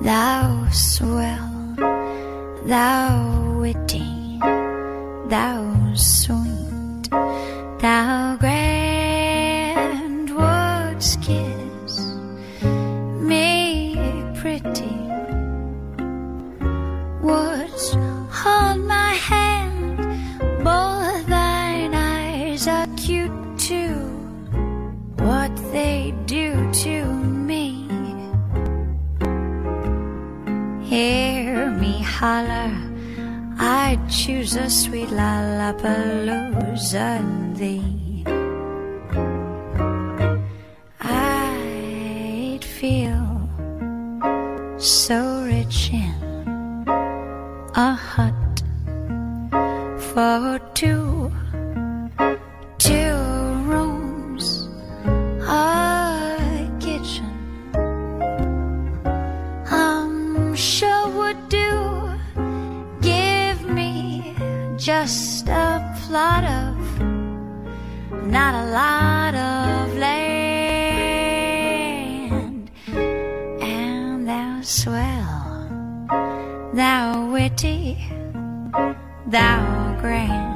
thou swell, thou witty, thou sweet, thou grand words kiss me pretty, words hold my hand, both thine eyes are cute too, what they do to me. Holler, I'd choose a sweet lollapalooza thee. I'd feel so rich in a hut for two just a plot of, not a lot of land, and thou swell, thou witty, thou grand.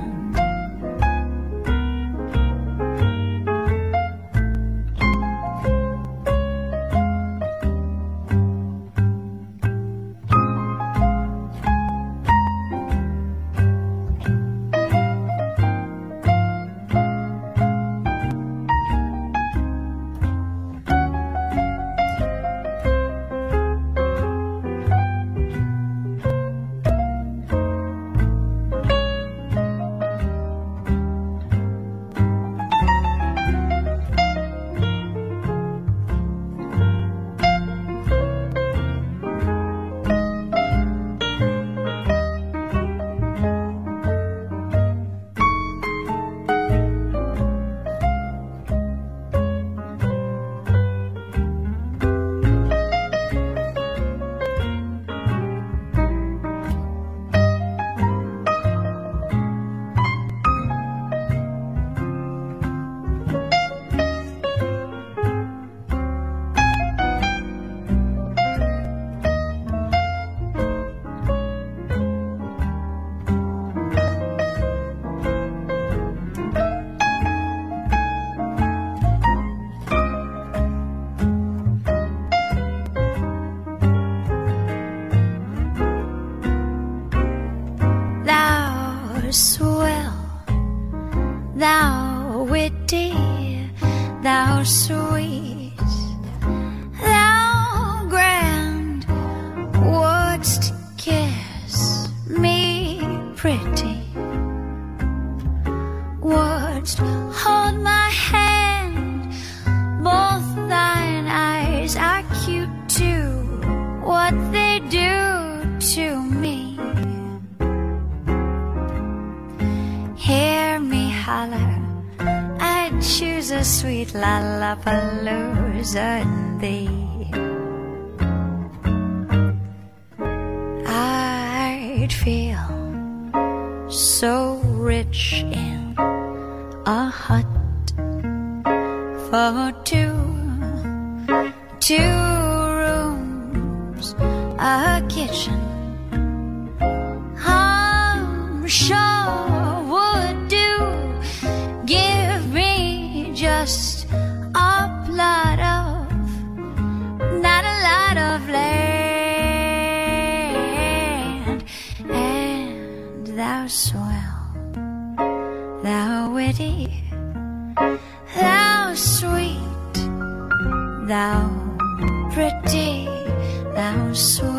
Swell, thou witty, thou sweet, thou grand, wouldst kiss me pretty, wouldst hold my hand, a sweet lollapalooza thee. I'd feel so rich in a hut for two, two rooms, a kitchen. And thou witty, thou sweet, thou pretty, thou swell